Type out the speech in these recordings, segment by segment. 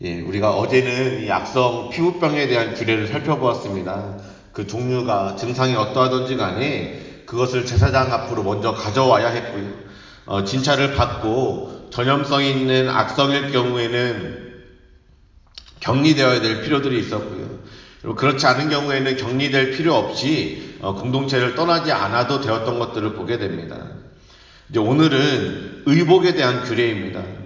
예, 우리가 어제는 이 악성 피부병에 대한 규례를 살펴보았습니다. 그 종류가 증상이 어떠하든지 간에 그것을 제사장 앞으로 먼저 가져와야 했고요. 어, 진찰을 받고 전염성이 있는 악성일 경우에는 격리되어야 될 필요들이 있었고요. 그리고 그렇지 않은 경우에는 격리될 필요 없이 어, 공동체를 떠나지 않아도 되었던 것들을 보게 됩니다. 이제 오늘은 의복에 대한 규례입니다.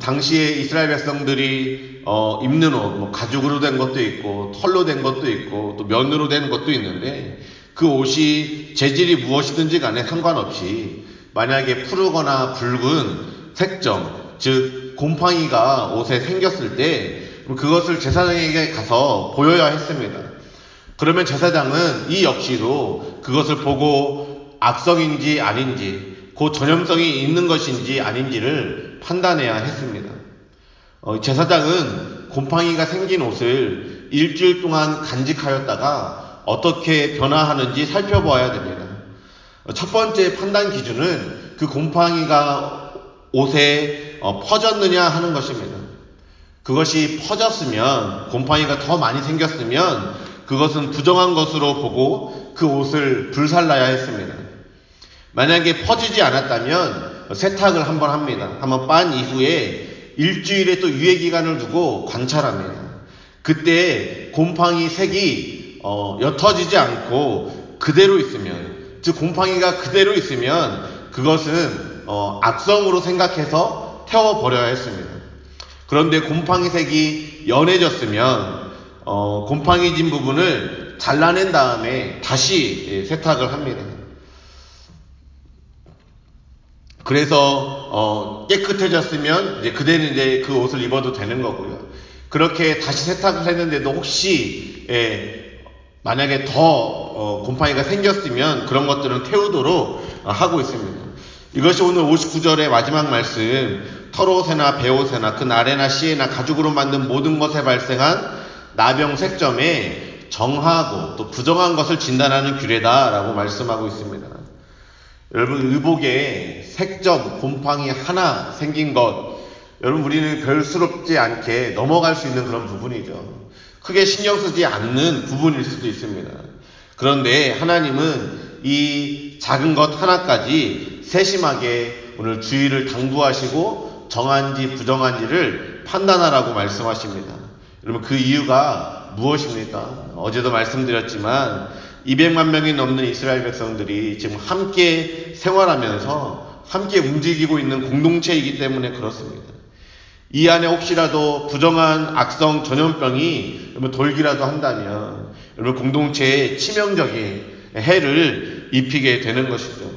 당시에 이스라엘 백성들이 어, 입는 옷, 뭐 가죽으로 된 것도 있고 털로 된 것도 있고 또 면으로 된 것도 있는데 그 옷이 재질이 무엇이든지 간에 상관없이 만약에 푸르거나 붉은 색점, 즉 곰팡이가 옷에 생겼을 때 그것을 제사장에게 가서 보여야 했습니다. 그러면 제사장은 이 역시도 그것을 보고 악성인지 아닌지, 그 전염성이 있는 것인지 아닌지를 판단해야 했습니다. 어, 제사장은 곰팡이가 생긴 옷을 일주일 동안 간직하였다가 어떻게 변화하는지 살펴보아야 됩니다. 어, 첫 번째 판단 기준은 그 곰팡이가 옷에 어, 퍼졌느냐 하는 것입니다. 그것이 퍼졌으면 곰팡이가 더 많이 생겼으면 그것은 부정한 것으로 보고 그 옷을 불살라야 했습니다. 만약에 퍼지지 않았다면 세탁을 한번 합니다. 한번 빤 이후에 일주일의 또 유예 기간을 두고 관찰합니다. 그때 곰팡이 색이 어, 옅어지지 않고 그대로 있으면 즉 곰팡이가 그대로 있으면 그것은 어, 악성으로 생각해서 태워 버려야 했습니다. 그런데 곰팡이 색이 연해졌으면 어, 곰팡이 진 부분을 잘라낸 다음에 다시 예, 세탁을 합니다. 그래서 어, 깨끗해졌으면 이제 그대는 이제 그 옷을 입어도 되는 거고요. 그렇게 다시 세탁을 했는데도 혹시 예, 만약에 더 어, 곰팡이가 생겼으면 그런 것들은 태우도록 어, 하고 있습니다. 이것이 오늘 59절의 마지막 말씀 털옷에나 배옷에나 그 나래나 씨에나 가죽으로 만든 모든 것에 발생한 나병 색점에 정하고 또 부정한 것을 진단하는 규례다라고 말씀하고 있습니다. 여러분 의복에 색점, 곰팡이 하나 생긴 것 여러분 우리는 별스럽지 않게 넘어갈 수 있는 그런 부분이죠. 크게 신경 쓰지 않는 부분일 수도 있습니다. 그런데 하나님은 이 작은 것 하나까지 세심하게 오늘 주의를 당부하시고 정한지 부정한지를 판단하라고 말씀하십니다. 여러분 그 이유가 무엇입니까? 어제도 말씀드렸지만 200만 명이 넘는 이스라엘 백성들이 지금 함께 생활하면서 함께 움직이고 있는 공동체이기 때문에 그렇습니다. 이 안에 혹시라도 부정한 악성 전염병이 여러분 돌기라도 한다면 여러분 공동체에 치명적인 해를 입히게 되는 것이죠.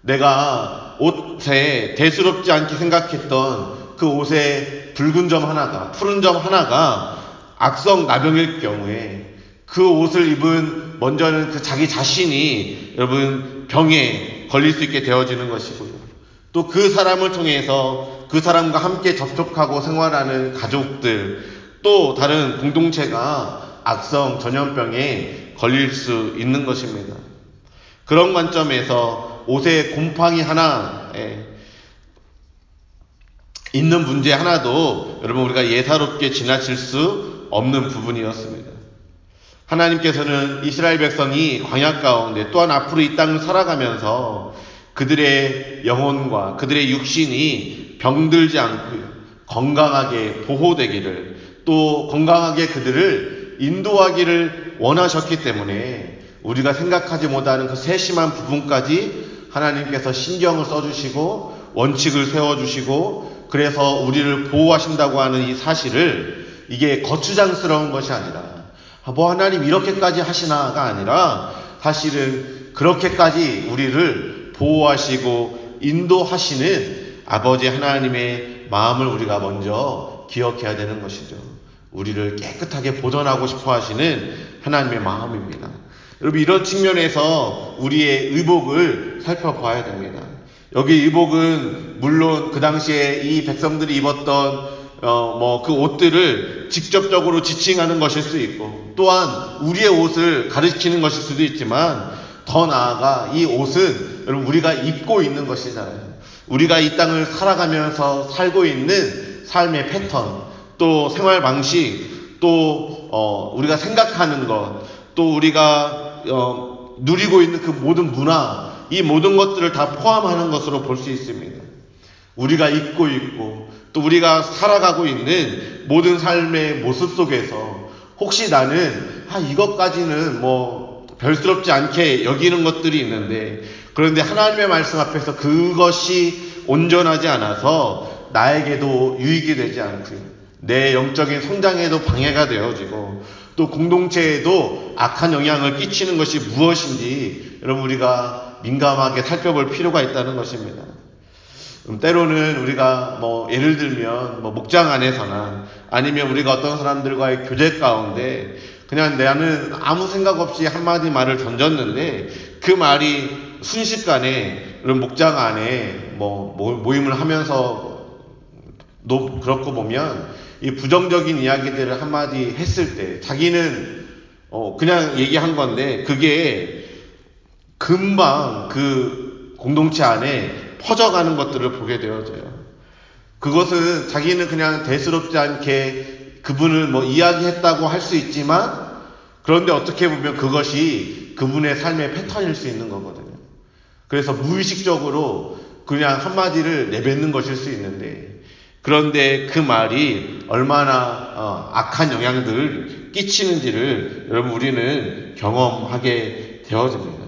내가 옷에 대수롭지 않게 생각했던 그 옷에 붉은 점 하나가, 푸른 점 하나가 악성 나병일 경우에 그 옷을 입은 먼저는 그 자기 자신이 여러분 병에 걸릴 수 있게 되어지는 것이고요. 또 그 사람을 통해서 그 사람과 함께 접촉하고 생활하는 가족들 또 다른 공동체가 악성 전염병에 걸릴 수 있는 것입니다. 그런 관점에서 옷에 곰팡이 하나에 있는 문제 하나도 여러분 우리가 예사롭게 지나칠 수 없는 부분이었습니다. 하나님께서는 이스라엘 백성이 광야 가운데 또한 앞으로 이 땅을 살아가면서 그들의 영혼과 그들의 육신이 병들지 않고 건강하게 보호되기를 또 건강하게 그들을 인도하기를 원하셨기 때문에 우리가 생각하지 못하는 그 세심한 부분까지 하나님께서 신경을 써주시고 원칙을 세워주시고 그래서 우리를 보호하신다고 하는 이 사실을 이게 거추장스러운 것이 아니라 아, 뭐 하나님 이렇게까지 하시나가 아니라 사실은 그렇게까지 우리를 보호하시고 인도하시는 아버지 하나님의 마음을 우리가 먼저 기억해야 되는 것이죠. 우리를 깨끗하게 보존하고 싶어 하시는 하나님의 마음입니다. 여러분 이런 측면에서 우리의 의복을 살펴봐야 됩니다. 여기 의복은 물론 그 당시에 이 백성들이 입었던 어, 뭐, 그 옷들을 직접적으로 지칭하는 것일 수 있고, 또한 우리의 옷을 가리키는 것일 수도 있지만, 더 나아가 이 옷은 여러분 우리가 입고 있는 것이잖아요. 우리가 이 땅을 살아가면서 살고 있는 삶의 패턴, 또 생활 방식, 또 어, 우리가 생각하는 것, 또 우리가 어, 누리고 있는 그 모든 문화, 이 모든 것들을 다 포함하는 것으로 볼 수 있습니다. 우리가 잊고 있고 또 우리가 살아가고 있는 모든 삶의 모습 속에서 혹시 나는 아 이것까지는 뭐 별스럽지 않게 여기는 것들이 있는데 그런데 하나님의 말씀 앞에서 그것이 온전하지 않아서 나에게도 유익이 되지 않고요. 내 영적인 성장에도 방해가 되어지고 또 공동체에도 악한 영향을 끼치는 것이 무엇인지 여러분 우리가 민감하게 살펴볼 필요가 있다는 것입니다. 음, 때로는 우리가 뭐 예를 들면 뭐 목장 안에서나 아니면 우리가 어떤 사람들과의 교제 가운데 그냥 나는 아무 생각 없이 한마디 말을 던졌는데 그 말이 순식간에 이런 목장 안에 뭐 모임을 하면서 너 그렇고 보면 이 부정적인 이야기들을 한마디 했을 때 자기는 어 그냥 얘기한 건데 그게 금방 그 공동체 안에 퍼져가는 것들을 보게 되어져요. 그것은 자기는 그냥 대수롭지 않게 그분을 뭐 이야기했다고 할 수 있지만 그런데 어떻게 보면 그것이 그분의 삶의 패턴일 수 있는 거거든요. 그래서 무의식적으로 그냥 한마디를 내뱉는 것일 수 있는데 그런데 그 말이 얼마나 어, 악한 영향들을 끼치는지를 여러분 우리는 경험하게 되어집니다.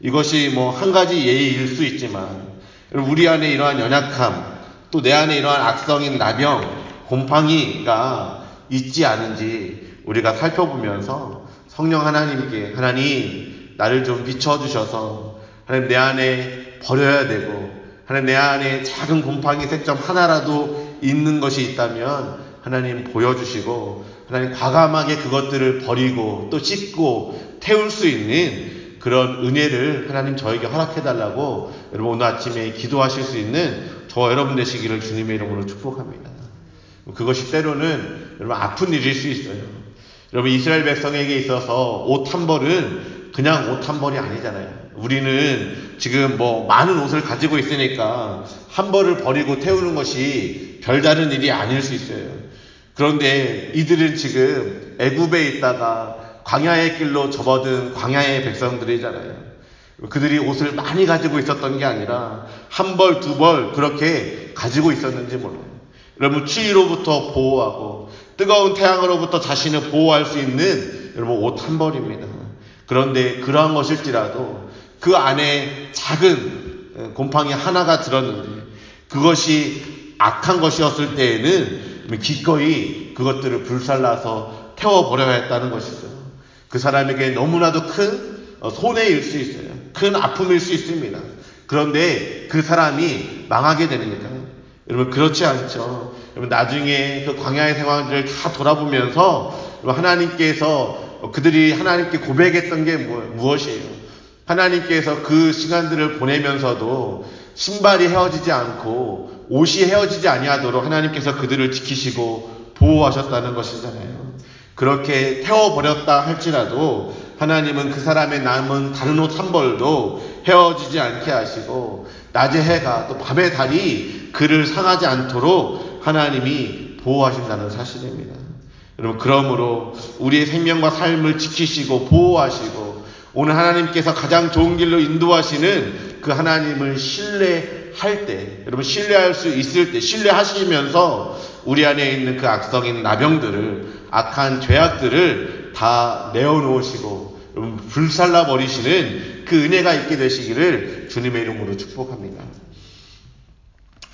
이것이 뭐 한 가지 예의일 수 있지만 우리 안에 이러한 연약함 또 내 안에 이러한 악성인 나병 곰팡이가 있지 않은지 우리가 살펴보면서 성령 하나님께 하나님 나를 좀 비춰주셔서 하나님 내 안에 버려야 되고 하나님 내 안에 작은 곰팡이 색점 하나라도 있는 것이 있다면 하나님 보여주시고 하나님 과감하게 그것들을 버리고 또 씻고 태울 수 있는 그런 은혜를 하나님 저에게 허락해 달라고 여러분 오늘 아침에 기도하실 수 있는 저 여러분 되시기를 주님의 이름으로 축복합니다. 그것이 때로는 여러분 아픈 일일 수 있어요. 여러분 이스라엘 백성에게 있어서 옷 한 벌은 그냥 옷 한 벌이 아니잖아요. 우리는 지금 뭐 많은 옷을 가지고 있으니까 한 벌을 버리고 태우는 것이 별다른 일이 아닐 수 있어요. 그런데 이들은 지금 애굽에 있다가 광야의 길로 접어든 광야의 백성들이잖아요. 그들이 옷을 많이 가지고 있었던 게 아니라 한 벌, 두 벌 그렇게 가지고 있었는지 몰라요. 여러분 추위로부터 보호하고 뜨거운 태양으로부터 자신을 보호할 수 있는 여러분 옷 한 벌입니다. 그런데 그러한 것일지라도 그 안에 작은 곰팡이 하나가 들었는데 그것이 악한 것이었을 때에는 기꺼이 그것들을 불살라서 태워버려야 했다는 것이죠. 그 사람에게 너무나도 큰 손해일 수 있어요. 큰 아픔일 수 있습니다. 그런데 그 사람이 망하게 됩니까? 여러분 그렇지 않죠. 여러분 나중에 그 광야의 생활들을 다 돌아보면서 하나님께서 그들이 하나님께 고백했던 게 무엇이에요? 하나님께서 그 시간들을 보내면서도 신발이 헤어지지 않고 옷이 헤어지지 아니하도록 하나님께서 그들을 지키시고 보호하셨다는 것이잖아요. 그렇게 태워버렸다 할지라도 하나님은 그 사람의 남은 다른 옷 한 벌도 헤어지지 않게 하시고 낮의 해가 또 밤의 달이 그를 상하지 않도록 하나님이 보호하신다는 사실입니다. 여러분 그러므로 우리의 생명과 삶을 지키시고 보호하시고 오늘 하나님께서 가장 좋은 길로 인도하시는 그 하나님을 신뢰할 때, 여러분 신뢰할 수 있을 때, 신뢰하시면서 우리 안에 있는 그 악성인 나병들을, 악한 죄악들을 다 내어놓으시고, 여러분 불살라 버리시는 그 은혜가 있게 되시기를 주님의 이름으로 축복합니다.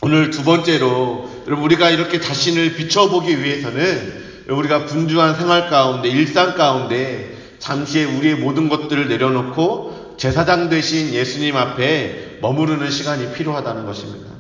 오늘 두 번째로, 여러분 우리가 이렇게 자신을 비춰보기 위해서는 우리가 분주한 생활 가운데, 일상 가운데 잠시 우리의 모든 것들을 내려놓고 제사장 되신 예수님 앞에 머무르는 시간이 필요하다는 것입니다.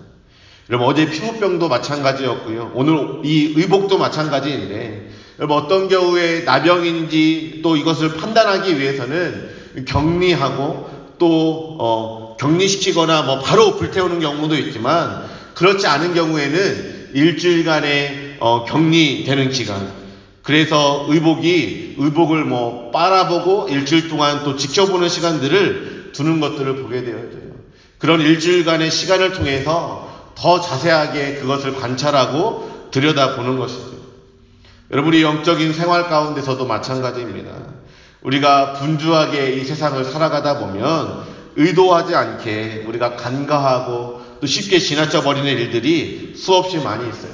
여러분 어제 피부병도 마찬가지였고요. 오늘 이 의복도 마찬가지인데 어떤 경우에 나병인지 또 이것을 판단하기 위해서는 격리하고 또 어, 격리시키거나 뭐 바로 불태우는 경우도 있지만 그렇지 않은 경우에는 일주일간의 어, 격리되는 기간 그래서 의복이 의복을 뭐 빨아보고 일주일 동안 또 지켜보는 시간들을 두는 것들을 보게 되어져요. 그런 일주일간의 시간을 통해서 더 자세하게 그것을 관찰하고 들여다보는 것이죠. 여러분, 우리 영적인 생활 가운데서도 마찬가지입니다. 우리가 분주하게 이 세상을 살아가다 보면 의도하지 않게 우리가 간과하고 또 쉽게 지나쳐 버리는 일들이 수없이 많이 있어요.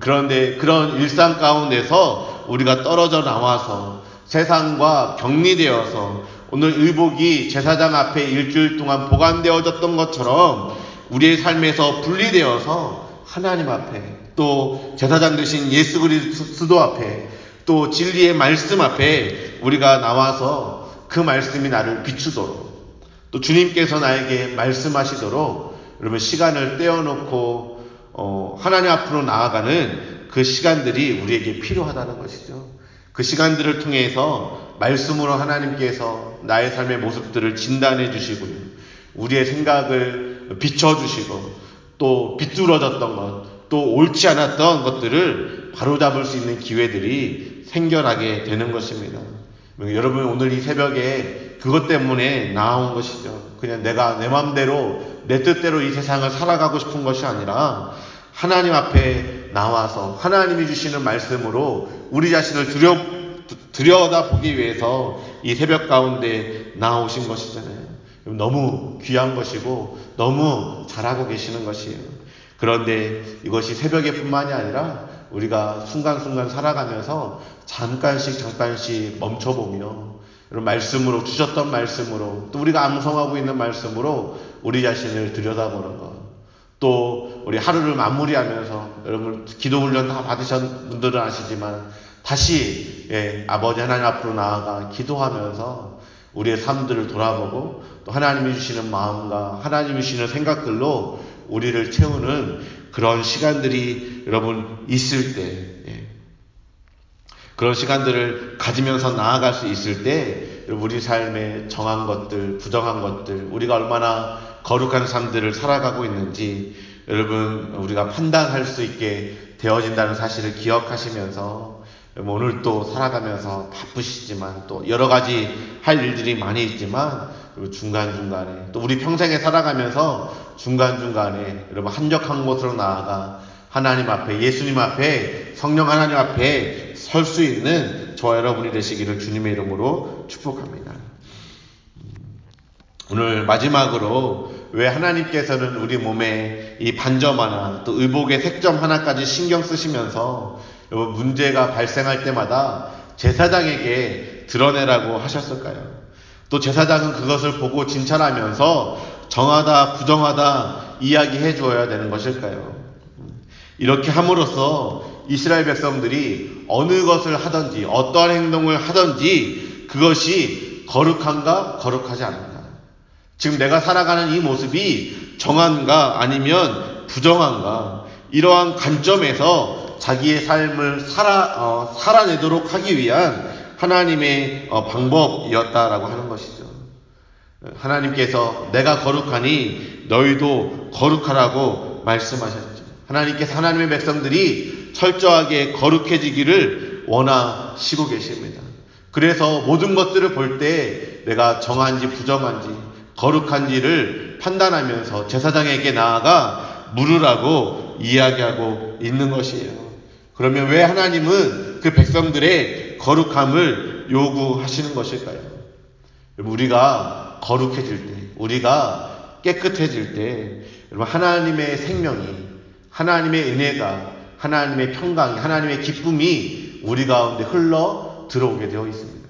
그런데 그런 일상 가운데서 우리가 떨어져 나와서 세상과 격리되어서 오늘 의복이 제사장 앞에 일주일 동안 보관되어졌던 것처럼 우리의 삶에서 분리되어서 하나님 앞에 또 제사장 되신 예수 그리스도 앞에 또 진리의 말씀 앞에 우리가 나와서 그 말씀이 나를 비추도록 또 주님께서 나에게 말씀하시도록 여러분 시간을 떼어놓고 어, 하나님 앞으로 나아가는 그 시간들이 우리에게 필요하다는 것이죠. 그 시간들을 통해서 말씀으로 하나님께서 나의 삶의 모습들을 진단해 주시고요. 우리의 생각을 비춰 주시고 또 비뚤어졌던 것, 또 옳지 않았던 것들을 바로잡을 수 있는 기회들이 생겨나게 되는 것입니다. 여러분 오늘 이 새벽에 그것 때문에 나온 것이죠. 그냥 내가 내 마음대로 내 뜻대로 이 세상을 살아가고 싶은 것이 아니라 하나님 앞에 나와서 하나님이 주시는 말씀으로 우리 자신을 들여, 들여다보기 위해서 이 새벽 가운데 나오신 것이잖아요. 너무 귀한 것이고 너무 잘하고 계시는 것이에요. 그런데 이것이 새벽에 뿐만이 아니라 우리가 순간순간 살아가면서 잠깐씩 잠깐씩 멈춰보며 이런 말씀으로 주셨던 말씀으로 또 우리가 암송하고 있는 말씀으로 우리 자신을 들여다보는 것. 또 우리 하루를 마무리하면서 여러분 기도 훈련 다 받으신 분들은 아시지만 다시 예, 아버지 하나님 앞으로 나아가 기도하면서 우리의 삶들을 돌아보고 또 하나님이 주시는 마음과 하나님이 주시는 생각들로 우리를 채우는 그런 시간들이 여러분 있을 때 예. 그런 시간들을 가지면서 나아갈 수 있을 때 우리 삶에 정한 것들, 부정한 것들, 우리가 얼마나 거룩한 삶들을 살아가고 있는지 여러분 우리가 판단할 수 있게 되어진다는 사실을 기억하시면서 오늘 또 살아가면서 바쁘시지만 또 여러 가지 할 일들이 많이 있지만 중간중간에 또 우리 평생에 살아가면서 중간중간에 여러분 한적한 곳으로 나아가 하나님 앞에 예수님 앞에 성령 하나님 앞에 설 수 있는 저와 여러분이 되시기를 주님의 이름으로 축복합니다. 오늘 마지막으로 왜 하나님께서는 우리 몸에 이 반점 하나 또 의복의 색점 하나까지 신경 쓰시면서 문제가 발생할 때마다 제사장에게 드러내라고 하셨을까요? 또 제사장은 그것을 보고 진찰하면서 정하다 부정하다 이야기해 주어야 되는 것일까요? 이렇게 함으로써 이스라엘 백성들이 어느 것을 하든지 어떠한 행동을 하든지 그것이 거룩한가 거룩하지 않은가 지금 내가 살아가는 이 모습이 정한가 아니면 부정한가 이러한 관점에서 자기의 삶을 살아 어, 살아내도록 하기 위한 하나님의 어, 방법이었다라고 하는 것이죠. 하나님께서 내가 거룩하니 너희도 거룩하라고 말씀하셨죠. 하나님께서 하나님의 백성들이 철저하게 거룩해지기를 원하시고 계십니다. 그래서 모든 것들을 볼 때 내가 정한지 부정한지 거룩한지를 판단하면서 제사장에게 나아가 물으라고 이야기하고 있는 것이에요. 그러면 왜 하나님은 그 백성들의 거룩함을 요구하시는 것일까요? 우리가 거룩해질 때, 우리가 깨끗해질 때, 여러분 하나님의 생명이, 하나님의 은혜가, 하나님의 평강이, 하나님의 기쁨이 우리 가운데 흘러 들어오게 되어 있습니다.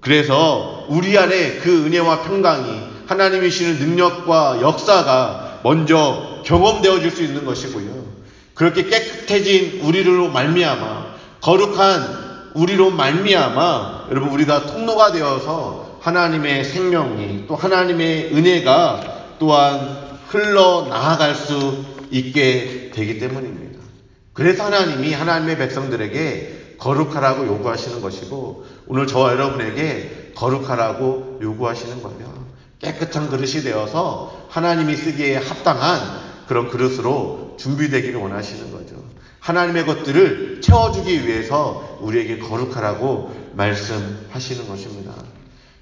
그래서 우리 안에 그 은혜와 평강이 하나님이 주시는 능력과 역사가 먼저 경험되어질 수 있는 것이고요. 그렇게 깨끗해진 우리로 말미암아 거룩한 우리로 말미암아 여러분 우리가 통로가 되어서 하나님의 생명이 또 하나님의 은혜가 또한 흘러 나아갈 수 있게 되기 때문입니다. 그래서 하나님이 하나님의 백성들에게 거룩하라고 요구하시는 것이고 오늘 저와 여러분에게 거룩하라고 요구하시는 거예요. 깨끗한 그릇이 되어서 하나님이 쓰기에 합당한 그런 그릇으로 준비되기를 원하시는 거죠. 하나님의 것들을 채워주기 위해서 우리에게 거룩하라고 말씀하시는 것입니다.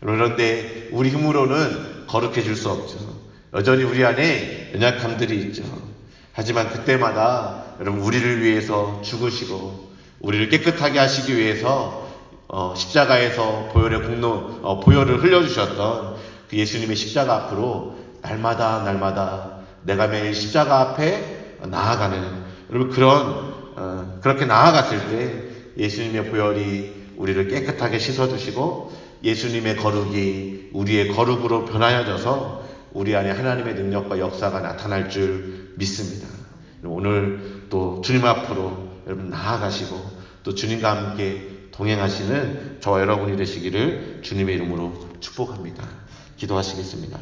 그런데 우리 힘으로는 거룩해질 수 없죠. 여전히 우리 안에 연약함들이 있죠. 하지만 그때마다 여러분 우리를 위해서 죽으시고 우리를 깨끗하게 하시기 위해서 어, 십자가에서 보혈의 공로, 어, 보혈을 흘려주셨던 그 예수님의 십자가 앞으로 날마다 날마다 내가 매일 십자가 앞에 나아가는 여러분 그런 어, 그렇게 나아갔을 때 예수님의 보혈이 우리를 깨끗하게 씻어주시고 예수님의 거룩이 우리의 거룩으로 변하여져서 우리 안에 하나님의 능력과 역사가 나타날 줄 믿습니다. 오늘 또 주님 앞으로 여러분 나아가시고 또 주님과 함께 동행하시는 저와 여러분이 되시기를 주님의 이름으로 축복합니다. 기도하시겠습니다.